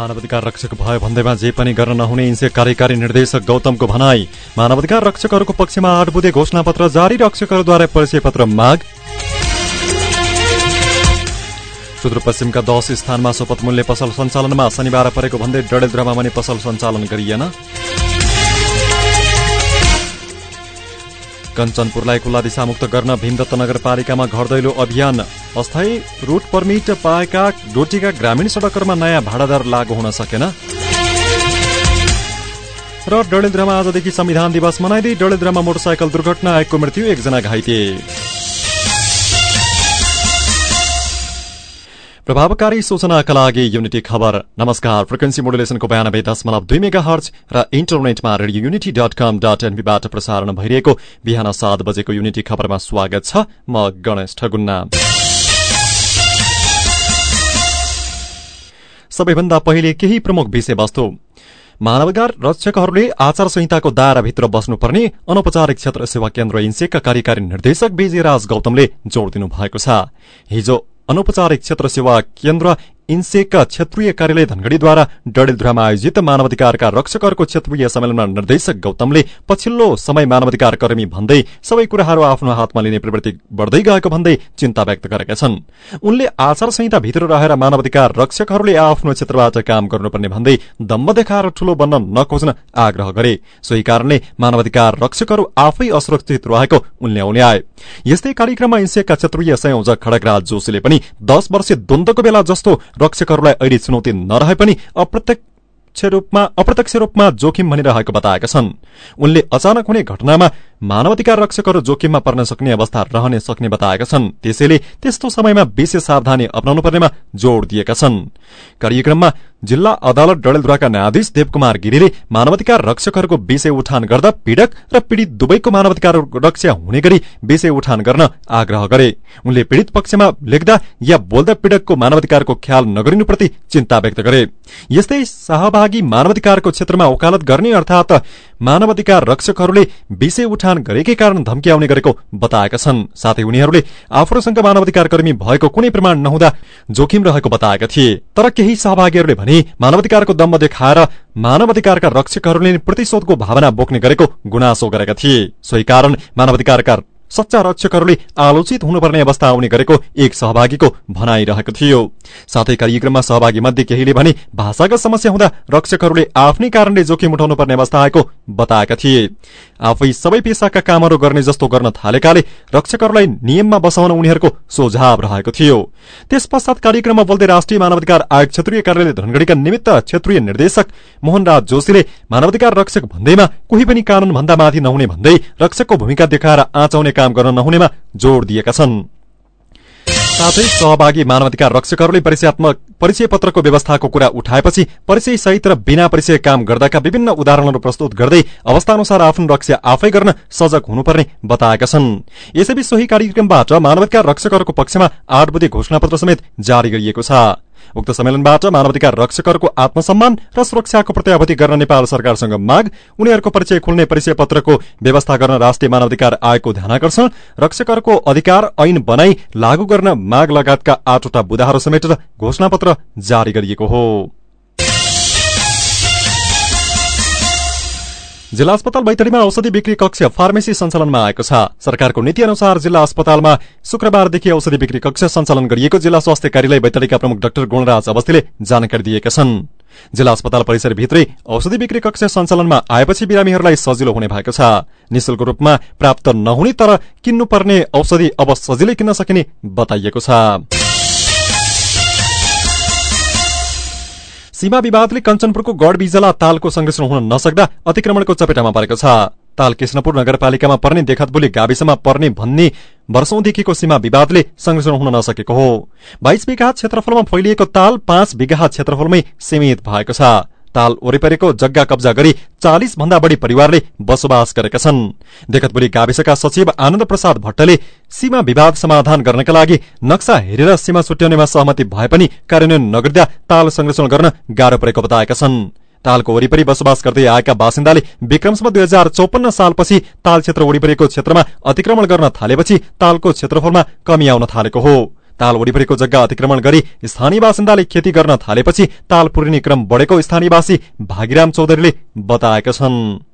मानवाधिकार रक्षक भयो भन्दैमा जे पनि गर्न नहुने इन्से कार्यकारी निर्देशक गौतमको भनाई। मानवाधिकार रक्षकहरूको पक्षमा आठ बुधे घोषणापत्र जारी रक्षकहरूद्वारा परिचय पत्र माग। सुदूरपश्चिमका दश स्थानमा शपथ मूल्य पसल सञ्चालनमा शनिबार परेको भन्दै डडेलद्रामा पनि पसल सञ्चालन गरिएन। कञ्चनपुरलाई खुल्ला दिशामुक्त गर्न भीमदत्त नगरपालिकामा घर दैलो अभियान। अस्थायी रूट पर्मिट पाएका डोटीका ग्रामीण सड़कहरूमा नयाँ भाडादर लागू हुन सकेन। र डडेलद्रामा आजदेखि संविधान दिवस मनाइँदै डडेलद्रामा मोटरसाइकल दुर्घटना एकको मृत्यु एकजना घाइते। प्रभावकारी सूचनाका लागि युनिटी खबर। नमस्कार। फ्रिक्वेन्सी मोडुलेसनको बयानब्बे दशमलव दुई मेगा हर्च र इन्टरनेटमा radio unity dot com dot एनपीबाट प्रसारण भइरहेको बिहान सात बजेको युनिटी खबरमा स्वागत छ म गणेश ठगुन्ना। सबैभन्दा पहिले केही प्रमुख विषयवस्तु। मानवाधिकार रक्षकहरूले आचार संहिताको दायराभित्र बस्नुपर्ने अनौपचारिक क्षेत्र सेवा केन्द्र इन्सेकका कार्यकारी निर्देशक विजयराज गौतमले जोड़ दिनु भएको छ। हिजो अनौपचारिक क्षेत्र सेवा केन्द्र इन्सेकका क्षेत्रीय कार्यालय धनगढ़ीद्वारा डडेलधुरामा आयोजित मानवाधिकारका रक्षकहरूको क्षेत्रीय सम्मेलनमा निर्देशक गौतमले पछिल्लो समय मानवाधिकार कर्मी भन्दै सबै कुराहरू आफ्नो हातमा लिने प्रवृत्ति बढ्दै गएको भन्दै चिन्ता व्यक्त गरेका छन्। उनले आचार संहिता भित्र रहेर मानवाधिकार रक्षकहरूले आफ्नो क्षेत्रबाट काम गर्नुपर्ने भन्दै दम्ब देखाएर ठूलो बन्न नखोज्न आग्रह गरे। सोही कारणले मानवाधिकार रक्षकहरू आफै असुरक्षित रहेको उनले आए। यस्तै कार्यक्रममा इन्सेकका क्षेत्रीय संयोजक खडगराज जोशीले पनि दश वर्ष द्वन्दको बेला जस्तो रक्षकहरूलाई अहिले चुनौती नरहे पनि अप्रत्यक्ष रूपमा अप्रत्यक्ष रूपमा जोखिम भनिरहेको बताएका छन्। उनले अचानक हुने घटनामा मानवाधिकार रक्षकहरू जोखिममा पर्न सक्ने अवस्था रहने सक्ने बताएका छन्। त्यसैले त्यस्तो समयमा विशेष सावधानी अप्नाउनु पर्नेमा जोड़ दिएका छन्। कार्यक्रममा जिल्ला अदालत डडेलधुराका न्यायाधीश देवकुमार गिरीले मानवाधिकार रक्षकहरूको विषय उठान गर्दा पीड़क र पीड़ित दुवैको मानवाधिकार रक्षा हुने गरी विषय उठान गर्न आग्रह गरे। उनले पीड़ित पक्षमा लेख्दा या बोल्दा पीड़कको मानवाधिकारको ख्याल नगरिनुप्रति चिन्ता व्यक्त गरे। यस्तै सहभागी मानवाधिकारको क्षेत्रमा वकालत गर्ने अर्थात मानवाधिकार रक्षकहरूले विषय उठान गरेकै कारण धम्की आउने गरेको बताएका छन्। साथै उनीहरूले आफूसँग मानवाधिकार कर्मी भएको कुनै प्रमाण नहुँदा जोखिम रहेको बताएका थिए। तर केही सहभागीहरूले भने मानवाधिकारको दम्ब देखाएर मानवाधिकारका रक्षकहरूले प्रतिशोधको भावना बोक्ने गरेको गुनासो गरेका थिए। सोही कारण मानवाधिकारका सच्चा रक्षकहरूले आलोचित हुनुपर्ने अवस्था आउने गरेको एक सहभागीको भनाइरहेको थियो। साथै कार्यक्रममा सहभागी मध्ये केहीले भने भाषागत समस्या हुँदा रक्षकहरूले आफ्नै कारणले जोखिम उठाउनु पर्ने अवस्था आएको बताएका थिए। आफै सबै पेसाका कामहरू गर्ने जस्तो गर्न थालेकाले रक्षकहरूलाई नियममा बसाउन उनीहरूको सुझाव रहेको थियो। त्यस पश्चात कार्यक्रममा बोल्दै राष्ट्रिय मानवाधिकार आयोग क्षेत्रीय कार्यालय धनगढ़ीका निमित्त क्षेत्रीय निर्देशक मोहनराज जोशीले मानवाधिकार रक्षक भन्दैमा कोही पनि कानून भन्दा माथि नहुने भन्दै रक्षकको भूमिका देखाएर आँचाउने काम गर्न नहुनेमा जोड़ दिएका छन्। साथै सहभागी मानवाधिकार रक्षकहरूले परिचयात्मक परिचय पत्रको व्यवस्थाको कुरा उठाएपछि परिचय सहित र बिना परिचय काम गर्दाका विभिन्न उदाहरणहरू प्रस्तुत गर्दै अवस्थानुसार आफ्नो रक्षा आफै गर्न सजग हुनुपर्ने बताएका छन्। यसैबीच सोही कार्यक्रमबाट मानवाधिकार रक्षकहरूको पक्षमा आठ बुधे घोषणापत्र समेत जारी गरिएको छ। उक्त सम्मेलनबाट मानवाधिकार रक्षकहरूको आत्मसम्मान र सुरक्षाको प्रत्याभूति गर्न नेपाल सरकारसँग माग उनीहरूको परिचय खुल्ने परिचय पत्रको व्यवस्था गर्न राष्ट्रिय मानवाधिकार आयोगको ध्यानकर्षण रक्षकहरूको अधिकार ऐन बनाई लागू गर्न माग लगायतका आठवटा बुदाहरू समेटेर घोषणापत्र जारी गरिएको हो। जिल्ला अस्पताल बैतडीमा औषधि बिक्री कक्ष फार्मेसी सञ्चालनमा आएको छ। सरकारको नीति अनुसार जिल्ला अस्पतालमा शुक्रबारदेखि औषधि बिक्री कक्ष सञ्चालन गरिएको जिल्ला स्वास्थ्य कार्यालय बैतडीका प्रमुख डाक्टर गुणराज अवस्थीले जानकारी दिएका छन्। जिल्ला अस्पताल परिसरभित्रै औषधि बिक्री कक्ष सञ्चालनमा आएपछि बिरामीहरूलाई सजिलो हुने भएको छ। निशुल्क रूपमा प्राप्त नहुने तर किन्नुपर्ने औषधि अब सजिलै किन्न सकिने बताइएको छ। सीमा विवादले कञ्चनपुरको गढ बिजला तालको संरक्षण हुन नसक्दा अतिक्रमणको चपेटामा परेको छ। ताल कृष्णपुर नगरपालिकामा पर्ने देखातबोली गाविसमा पर्ने भन्ने वर्षौंदेखिको सीमा विवादले संरक्षण हुन नसकेको हो। बाइस बिघा क्षेत्रफलमा फैलिएको ताल पाँच बिघा क्षेत्रफलमै सीमित भएको छ। ताल वरिपरिको जग्गा कब्जा गरी चालिस भन्दा बढ़ी परिवारले बसोबास गरेका छन्। देखतपुरी गाविसका सचिव आनन्द प्रसाद भट्टले सीमा विवाद समाधान गर्नका लागि नक्सा हेरेर सीमा छुट्याउनेमा सहमति भए पनि कार्यान्वयन नगर्दा ताल संरक्षण गर्न गाह्रो परेको बताएका छन्। तालको वरिपरि बसोबास गर्दै आएका बासिन्दाले विक्रमसम्म दुई हजार चौपन्न सालपछि ताल क्षेत्र वरिपरिको क्षेत्रमा अतिक्रमण गर्न थालेपछि तालको क्षेत्रफलमा कमी आउन थालेको हो। ताल वरिपरिको जग्गा अतिक्रमण गरी स्थानीय बासिन्दाले खेती गर्न थालेपछि ताल पुरिने क्रम बढेको स्थानीयवासी भागीराम चौधरीले बताएका छन्।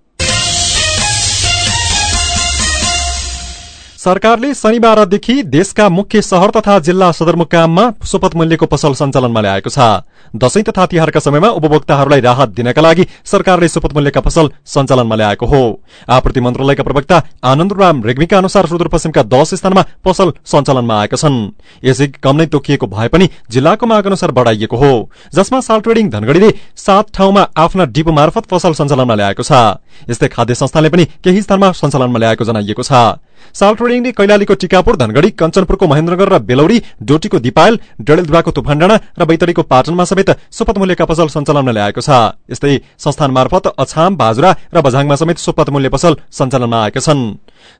सरकारले शनिबारदेखि देशका मुख्य शहर तथा जिल्ला सदरमुकाममा शपथ मूल्यको पसल सञ्चालनमा ल्याएको छ। दशैं तथा तिहारका समयमा उपभोक्ताहरूलाई राहत दिनका लागि सरकारले शपथ मूल्यका पसल सञ्चालनमा ल्याएको हो। आपूर्ति मन्त्रालयका प्रवक्ता आनन्दराम रेग्मीका अनुसार सुदूरपश्चिमका दश स्थानमा पसल सञ्चालनमा आएका छन्। यसै कम नै तोकिएको भए पनि जिल्लाको माग अनुसार बढ़ाइएको हो। जसमा साल ट्रेडिङ धनगढ़ीले सात ठाउँमा आफ्ना डिपो मार्फत पसल सञ्चालनमा ल्याएको छ। यस्तै खाद्य संस्थाले पनि केही स्थानमा सञ्चालनमा ल्याएको जनाइएको छ। साल ट्रेडिङले कैलालीको टिकापुर धनगढ़ी कञ्चनपुरको महेन्द्रनगर र बेलौरी डोटीको दिपायल डडेलधुवाको तुफानडाँडा र बैतडीको पाटनमा समेत शपथ मूल्यका पसल सञ्चालनमा ल्याएको छ। यस्तै संस्थान मार्फत अछाम बाजुरा र बझाङमा समेत शपथ मूल्य पसल सञ्चालनमा आएका छन्।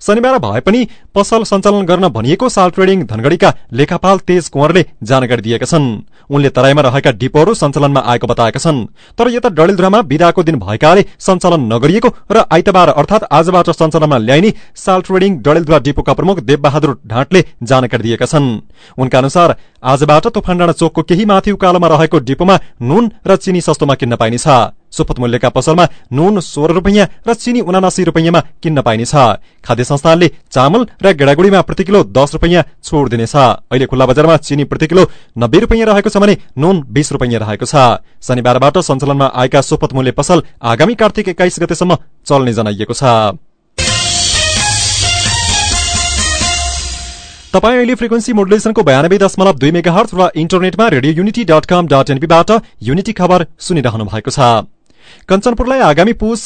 शनिबार भए पनि पसल सञ्चालन गर्न भनिएको साल ट्रेडिङ धनगढ़ीका लेखापाल तेज कुँवरले जानकारी दिएका छन्। उनले तराईमा रहेका डिपोहरू सञ्चालनमा आएको बताएका छन्। तर यता डडेलधुरामा विदाको दिन भएकाले सञ्चालन नगरिएको र आइतबार अर्थात आजबाट सञ्चालनमा ल्याइने साल ट्रेडिङ डडेलधुरा डिपोका प्रमुख देवबहादुर ढाँटले जानकारी दिएका छन्। उनका अनुसार आजबाट तोफान चोकको केही माथि उकालोमा रहेको डिपोमा नुन र चिनी सस्तोमा किन्न पाइनेछ। सुपथ मूल्यका पसलमा नुन सोह्र रुपियाँ र चिनी उनासी रुपियाँमा किन्न पाइनेछ। खाद्य संस्थानले चामल र गेडागुडीमा प्रति किलो दस रुपियाँ छोड दिनेछ। अहिले खुल्ला बजारमा चिनी प्रति किलो नब्बे रुपियाँ रहेको छ भने नुन बीस रुपियाँ रहेको छ। शनिबारबाट सञ्चालनमा आएका सुपथ मूल्य पसल आगामी कार्तिक एक्काइस गतेसम्म चल्ने जनाइएको छ। तपाईँ अहिले फ्रिक्वेन्सी मोडुलेसनको बयानब्बे दशमलव दुई मेगा र इन्टरनेटमा radio unity dot com dot एनपीबाट unity खबर सुनिरहनु भएको छ। कञ्चनपुरलाई आगामी पुष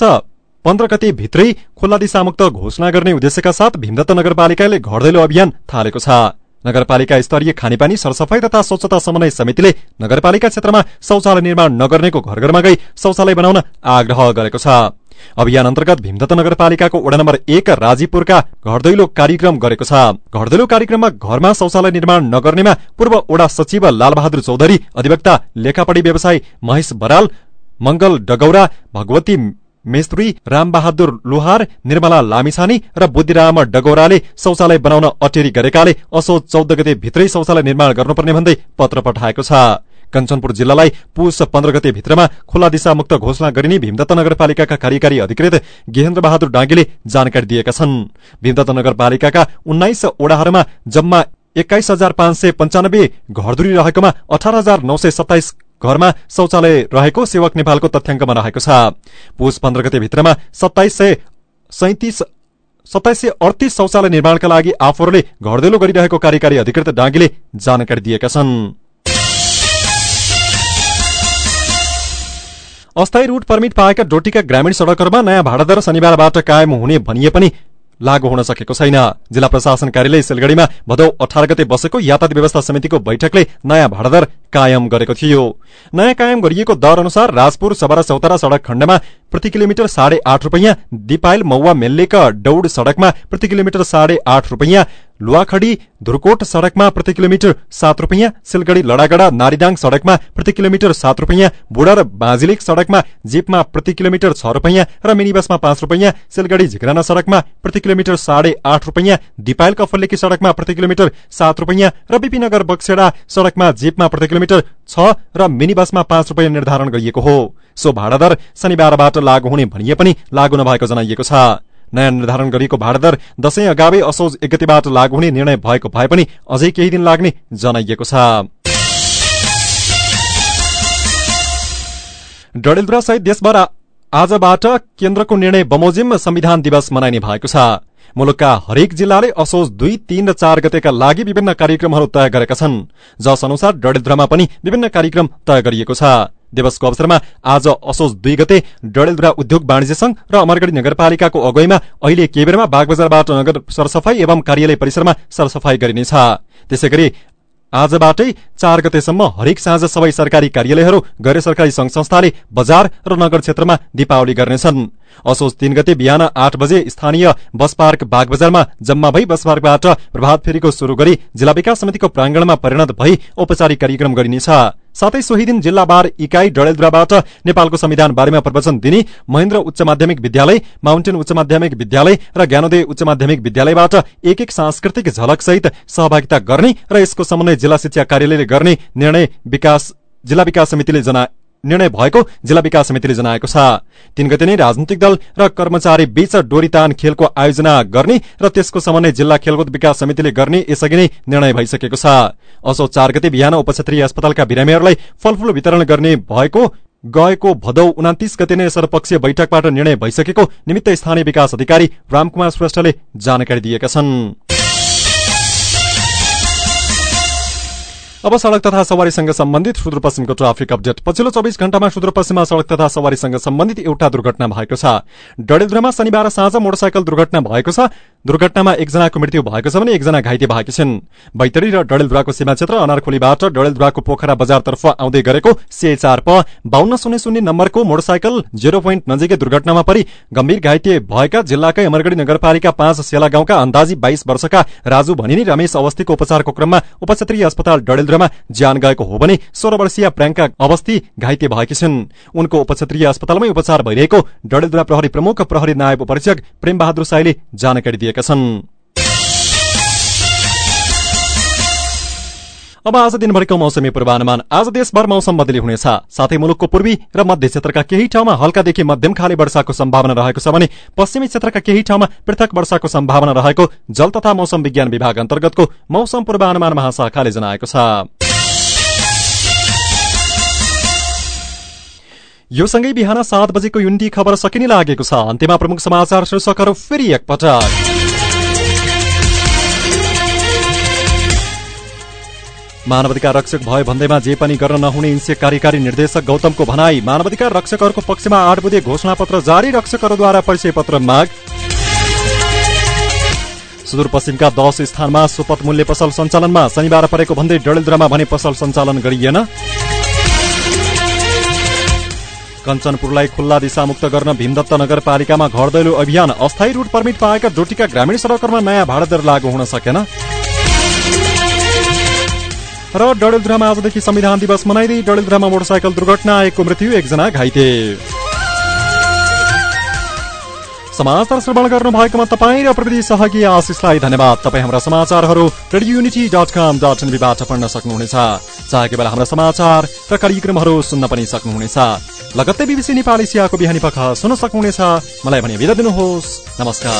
पन्ध्र गते भित्रै खुल्ला दिशामुक्त घोषणा गर्ने उद्देश्यका साथ भीमदत्त नगरपालिकाले घर दैलो अभियान थालेको छ। नगरपालिका स्तरीय खानेपानी सरसफाई तथा स्वच्छता समन्वय समितिले नगरपालिका क्षेत्रमा शौचालय निर्माण नगर्नेको घर घरमा गई शौचालय बनाउन आग्रह गरेको छ। अभियान अन्तर्गत भीमदत्त नगरपालिकाको वडा नम्बर एक राजीपुरका घरदैलो कार्यक्रम गरेको छ। घरदैलो कार्यक्रममा घरमा शौचालय निर्माण नगर्नेमा पूर्व वडा सचिव लालबहादुर चौधरी अधिवक्ता लेखापढ़ी व्यवसायी महेश बराल मंगल डगौरा भगवती मेस्त्री रामबहादुर लोहार निर्मला लामिछानी र बुद्धिराम डगौराले शौचालय बनाउन अटेरी गरेकाले असोज चौध गते भित्रै शौचालय निर्माण गर्नुपर्ने भन्दै पत्र पठाएको छ। कञ्चनपुर जिल्लालाई पुष पन्ध्र गते भित्रमा खुल्ला दिशामुक्त घोषणा गरिने भीमदत्त नगरपालिकाका कार्यकारी अधिकृत गेहेन्द्र बहादुर डाँगीले जानकारी दिएका छन्। भीमदत्त नगरपालिकाका उन्नाइस ओडाहरूमा जम्मा एक्काइस हजार पाँच सय पञ्चानब्बे घरधुरी रहेकोमा अठार हजार नौ सय सत्ताइस घरमा शौचालय रहेको सेवक नेपालको तथ्याङ्कमा रहेको छ। पुष पन्ध्र गते भित्रमा सत्ताइस सय सैतिस सत्ताइस सय अडतिस शौचालय निर्माणका लागि आफूहरूले घरदेलो गरिरहेको कार्यकारी अधिकृत डाँगीले जानकारी दिएका छन्। अस्थायी रूट पर्मिट पाएका डोटीका ग्रामीण सड़कहरूमा नयाँ भाडादर शनिबारबाट कायम हुने भनिए पनि लागू हुन सकेको छैन। जिल्ला प्रशासन कार्यालय सिलगढ़ीमा भदौ अठार गते बसेको यातायात व्यवस्था समितिको बैठकले नयाँ भाडादर कायम गरेको थियो। नयाँ कायम गरिएको दर अनुसार राजपुर सबरा चौतारा सड़क खण्डमा प्रति किलोमिटर साढे आठ रूपियाँ दिपायल मौवा मेल्लेका डौड सड़कमा प्रति किलोमिटर साढे आठ रूपियाँ लुवाखडी धुरकोट सड़कमा प्रति किलोमिटर सात रूपियाँ सिलगढ़ी लडागडा नारीदाङ सड़कमा प्रति किलोमिटर सात रूपियाँ बुढा र बाजिलिक सड़कमा जीपमा प्रति किलोमिटर छ रूपियाँ र मिनी बसमा पाँच रूपियाँ सिलगढ़ी झिग्राना सड़कमा प्रति किलोमिटर साढे आठ रूपियाँ दिपायल कफल्लेकी सड़कमा प्रति किलोमिटर सात रूपियाँ र बिपीनगर बक्सेडा सड़कमा जीपमा प्रति किलोमिटर छ र मिनी बसमा पाँच रूपियाँ निर्धारण गरिएको हो। सो भाडादर शनिबारबाट लागू हुने भनिए पनि लागू नभएको जनाइएको छ। नयाँ निर्धारण गरिएको भाडादर दशैं अगावै असोज एक गतिबाट लागू हुने निर्णय भएको भए पनि अझै केही दिन लाग्ने जनाइएको छ। डडेलधुरा सहित देशभर आजबाट केन्द्रको निर्णय बमोजिम संविधान दिवस मनाइने भएको छ। मुलुकका हरेक जिल्लाले असोज दुई तीन र चार गतेका लागि विभिन्न कार्यक्रमहरू तय गरेका छन्। जस अनुसार डडेलधुरामा पनि विभिन्न कार्यक्रम तय गरिएको छ। दिवसको अवसरमा आज असोज दुई गते डडेलधुरा उद्योग वाणिज्य संघ र अमरगढ़ी नगरपालिकाको अगुवाईमा अहिले केबेरमा बागबजारबाट नगर सरसफाई एवं कार्यालय परिसरमा सरसफाई गरिनेछ। त्यसै गरी आजबाटै चार गतेसम्म हरेक साँझ सबै सरकारी कार्यालयहरू गैर सरकारी संघ संस्थाले बजार र नगर क्षेत्रमा दीपावली गर्नेछन्। असोज तीन गते बिहान आठ बजे स्थानीय बस पार्क बागबजारमा जम्मा भई बस पार्कबाट प्रभात फेरीको शुरू गरी जिल्ला विकास समितिको प्राङ्गणमा परिणत भई औपचारिक कार्यक्रम गरिनेछ। साथै सोही दिन जिल्ला बार इकाई डडेलधुराबाट नेपालको संविधान बारेमा प्रवचन दिने महेन्द्र उच्च माध्यमिक विद्यालय माउन्टेन उच्च माध्यमिक विद्यालय र ज्ञानोदय उच्च माध्यमिक विद्यालयबाट एक एक सांस्कृतिक झलकसहित सहभागिता गर्ने र यसको समन्वय जिल्ला शिक्षा कार्यालयले गर्ने निर्णय जिल्ला विकास समितिले जना निर्णय भएको जिल्ला विकास समितिले जनाएको छ। तीन गते नै राजनैतिक दल र कर्मचारी बीच डोरीतान खेलको आयोजना गर्ने र त्यसको समन्वय जिल्ला खेलकुद विकास समितिले गर्ने यसअघि नै निर्णय भइसकेको छ। असो चार गते बिहान उपक्षेत्रीय अस्पतालका बिरामीहरूलाई फलफूल वितरण गर्ने भएको गएको भदौ उनातिस गते नै सर्वपक्षीय बैठकबाट निर्णय भइसकेको निमित्त स्थानीय विकास अधिकारी रामकुमार श्रेष्ठले जानकारी दिएका छन्। अब सड़क तथा सवारीसँग सम्बन्धित सुदूरपश्चिमको ट्राफिक अपडेट। पछिल्लो चौबिस घण्टामा सुदूरपश्चिममा सड़क तथा सवारीसँग सम्बन्धित एउटा दुर्घटना भएको छ। डडेलधुरामा शनिबार साँझ मोटरसाइकल दुर्घटना भएको छ। दुर्घटनामा एकजनाको मृत्यु भएको छ भने एकजना घाइते भएकी छिन्। बैतडी र डडेलधुराको सीमा क्षेत्र अनारखोलीबाट डडेलधुराको पोखरा बजारतर्फ आउँदै गरेको सीए चार प बाहन्न शून्य शून्य नम्बरको मोटरसाइकल जेरो पोइन्ट नजिकै दुर्घटनामा परि गम्भीर घाइते भएका जिल्लाकै अमरगढ़ी नगरपालिका पाँच सेला गाउँका अन्दाजी बाइस वर्षका राजु भनिनी रमेश अवस्थीको उपचारको क्रममा उपक्षेत्रीय अस्पताल डडेलधुरामा ज्यान गएको हो भने सोह्र वर्षीय प्र्याङ्का अवस्थी घाइते भएकी छिन्। उनको उपक्षेत्रीय अस्पतालमै उपचार भइरहेको डडेलधुरा प्रहरी प्रमुख प्रहरी नायब परीक्षक प्रेम बहादुर साईले जानकारी दिए दिएका छन्। अब आज दिनभरिको मौसमी पूर्वानुमान। आज देशभर मौसम बदली हुनेछ। साथै मुलुकको पूर्वी र मध्य क्षेत्रका केही ठाउँमा हल्कादेखि मध्यम खाले वर्षाको सम्भावना रहेको छ भने पश्चिमी क्षेत्रका केही ठाउँमा पृथक वर्षाको सम्भावना रहेको जल तथा मौसम विज्ञान विभाग अन्तर्गतको मौसम पूर्वानुमान महाशाखाले जनाएको छ। यो सँगै बिहान सात बजेको युनिटी खबर सकिने लागेको छ। अन्त्यमा प्रमुख समाचार शीर्षकहरू फेरि एकपटक। मानवाधिकार रक्षक भयो भन्दैमा जे पनि गर्न नहुने इन्से कार्यकारी निर्देशक गौतमको भनाई मानवाधिकार रक्षकहरूको पक्षमा आठ बुधे घोषणा पत्र जारी रक्षकहरूद्वारा परिचय पत्र माग। सुदूरपश्चिमका दश स्थानमा सुपथ मूल्य पसल सञ्चालनमा शनिबार परेको भन्दै डडेलद्रामा भने पसल सञ्चालन गरिएन। कञ्चनपुरलाई खुल्ला दिशामुक्त गर्न भीमदत्त नगरपालिकामा घर दैलो अभियान अस्थायी रूट पर्मिट पाएका डोटीका ग्रामीण सड़कहरूमा नयाँ भाडा दर लागू हुन सकेन। र डडेलधुरामा आजदेखि संविधान दिवस मनाइँदै डडेलधुरामा मोटरसाइकल दुर्घटना एकको मृत्यु एकजना घाइते। समाचार श्रवण गर्नु भएकोमा तपाईँ र प्रविधि सहयोगी आशिषलाई धन्यवाद। तपाईँ हाम्रा समाचारहरू radio unity dot com dot एनबीबाट पढ्न सक्नुहुनेछ। चाहेको बेला हाम्रा समाचार र कार्यक्रमहरू सुन्न पनि सक्नुहुनेछ। लगत्तै बिबिसी नेपाली सियाको बिहानी पख सुन्न सक्नुहुनेछ। मलाई भने बिदा दिनुहोस्। नमस्कार।